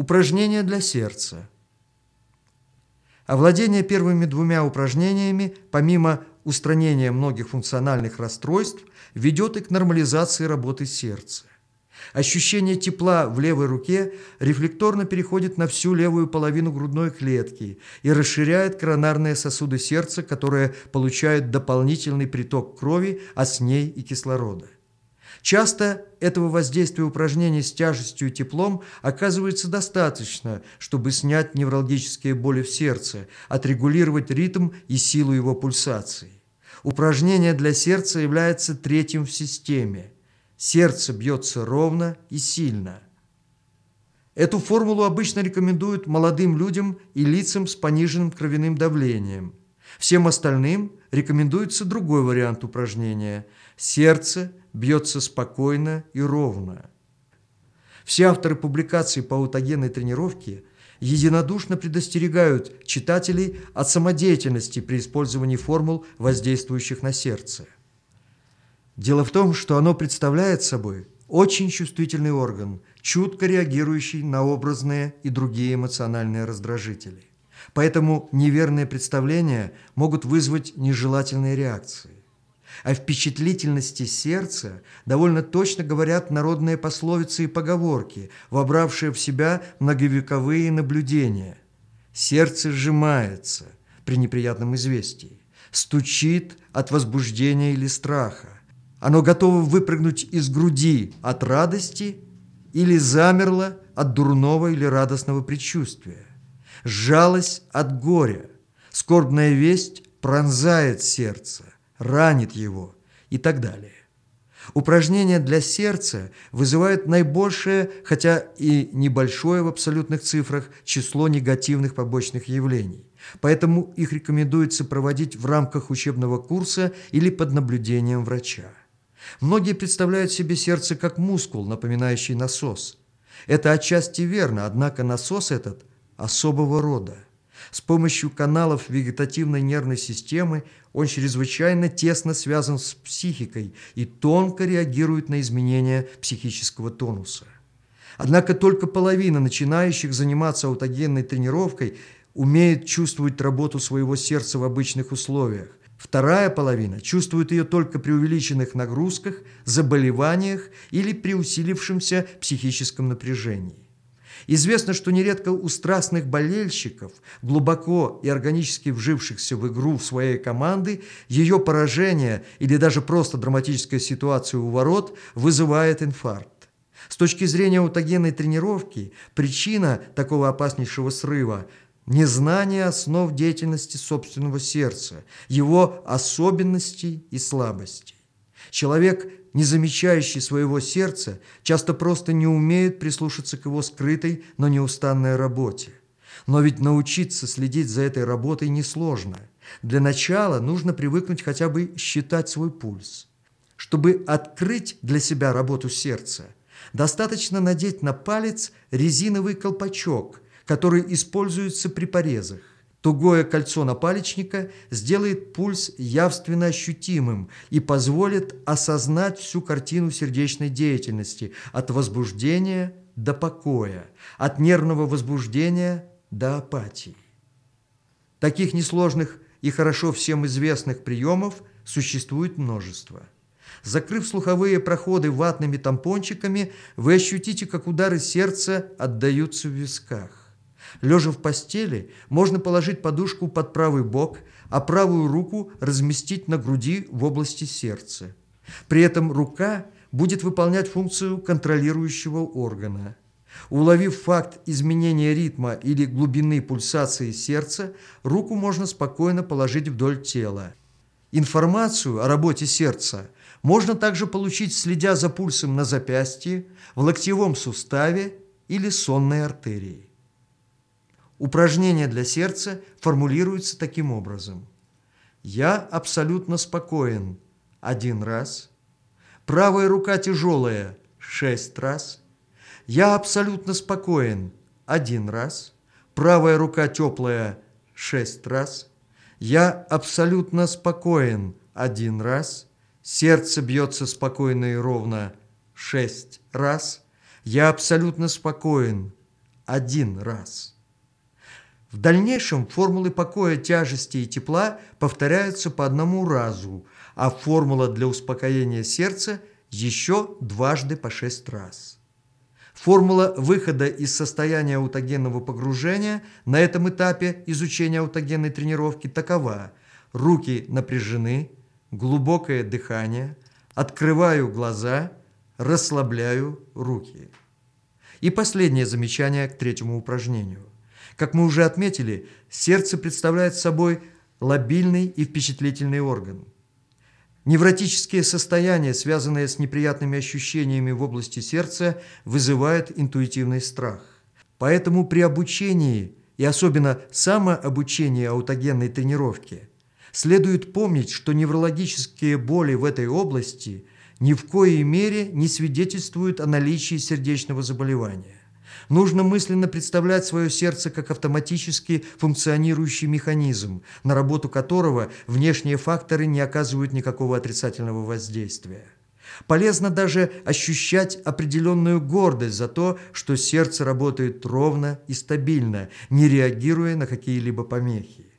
Упражнения для сердца. Овладение первыми двумя упражнениями, помимо устранения многих функциональных расстройств, ведет и к нормализации работы сердца. Ощущение тепла в левой руке рефлекторно переходит на всю левую половину грудной клетки и расширяет коронарные сосуды сердца, которые получают дополнительный приток крови, а с ней и кислорода. Часто этого воздействия упражнений с тяжестью и теплом оказывается достаточно, чтобы снять неврологические боли в сердце, отрегулировать ритм и силу его пульсации. Упражнение для сердца является третьим в системе. Сердце бьется ровно и сильно. Эту формулу обычно рекомендуют молодым людям и лицам с пониженным кровяным давлением. Всем остальным рекомендуется другой вариант упражнения. Сердце бьется спокойно и ровно. Все авторы публикаций по аутогенной тренировке единодушно предостерегают читателей от самодеятельности при использовании формул, воздействующих на сердце. Дело в том, что оно представляет собой очень чувствительный орган, чутко реагирующий на образные и другие эмоциональные раздражители. Поэтому неверные представления могут вызвать нежелательные реакции. О впечатлительности сердца довольно точно говорят народные пословицы и поговорки, вобравшие в себя многовековые наблюдения. Сердце сжимается при неприятном известии, стучит от возбуждения или страха. Оно готово выпрыгнуть из груди от радости или замерло от дурного или радостного предчувствия. Сжалось от горя. Скорбная весть пронзает сердце ранит его и так далее. Упражнения для сердца вызывают наибольшее, хотя и небольшое в абсолютных цифрах, число негативных побочных явлений. Поэтому их рекомендуется проводить в рамках учебного курса или под наблюдением врача. Многие представляют себе сердце как мускул, напоминающий насос. Это отчасти верно, однако насос этот особого рода. С помощью каналов вегетативной нервной системы он чрезвычайно тесно связан с психикой и тонко реагирует на изменения психического тонуса. Однако только половина начинающих заниматься аутогенной тренировкой умеет чувствовать работу своего сердца в обычных условиях. Вторая половина чувствует ее только при увеличенных нагрузках, заболеваниях или при усилившемся психическом напряжении. Известно, что нередко у страстных болельщиков, глубоко и органически вжившихся в игру своей команды, ее поражение или даже просто драматическая ситуация у ворот вызывает инфаркт. С точки зрения аутогенной тренировки, причина такого опаснейшего срыва – незнание основ деятельности собственного сердца, его особенностей и слабостей. Человек не замечающий своего сердца, часто просто не умеют прислушаться к его скрытой, но неустанной работе. Но ведь научиться следить за этой работой несложно. Для начала нужно привыкнуть хотя бы считать свой пульс. Чтобы открыть для себя работу сердца, достаточно надеть на палец резиновый колпачок, который используется при порезах. Тугое кольцо напалечника сделает пульс явственно ощутимым и позволит осознать всю картину сердечной деятельности от возбуждения до покоя, от нервного возбуждения до апатии. Таких несложных и хорошо всем известных приемов существует множество. Закрыв слуховые проходы ватными тампончиками, вы ощутите, как удары сердца отдаются в висках. Лежа в постели, можно положить подушку под правый бок, а правую руку разместить на груди в области сердца. При этом рука будет выполнять функцию контролирующего органа. Уловив факт изменения ритма или глубины пульсации сердца, руку можно спокойно положить вдоль тела. Информацию о работе сердца можно также получить, следя за пульсом на запястье, в локтевом суставе или сонной артерии. Упражнение для сердца формулируется таким образом. «Я абсолютно спокоен» – один раз. «Правая рука тяжелая» – шесть раз. «Я абсолютно спокоен» – один раз. «Правая рука теплая» – шесть раз. «Я абсолютно спокоен» – один раз. «Сердце бьется спокойно и ровно» – шесть раз. «Я абсолютно спокоен» – один раз. В дальнейшем формулы покоя, тяжести и тепла повторяются по одному разу, а формула для успокоения сердца еще дважды по шесть раз. Формула выхода из состояния аутогенного погружения на этом этапе изучения аутогенной тренировки такова. Руки напряжены, глубокое дыхание, открываю глаза, расслабляю руки. И последнее замечание к третьему упражнению. Как мы уже отметили, сердце представляет собой лобильный и впечатлительный орган. Невротические состояния, связанные с неприятными ощущениями в области сердца, вызывают интуитивный страх. Поэтому при обучении и особенно самообучении аутогенной тренировки следует помнить, что неврологические боли в этой области ни в коей мере не свидетельствуют о наличии сердечного заболевания. Нужно мысленно представлять свое сердце как автоматически функционирующий механизм, на работу которого внешние факторы не оказывают никакого отрицательного воздействия. Полезно даже ощущать определенную гордость за то, что сердце работает ровно и стабильно, не реагируя на какие-либо помехи.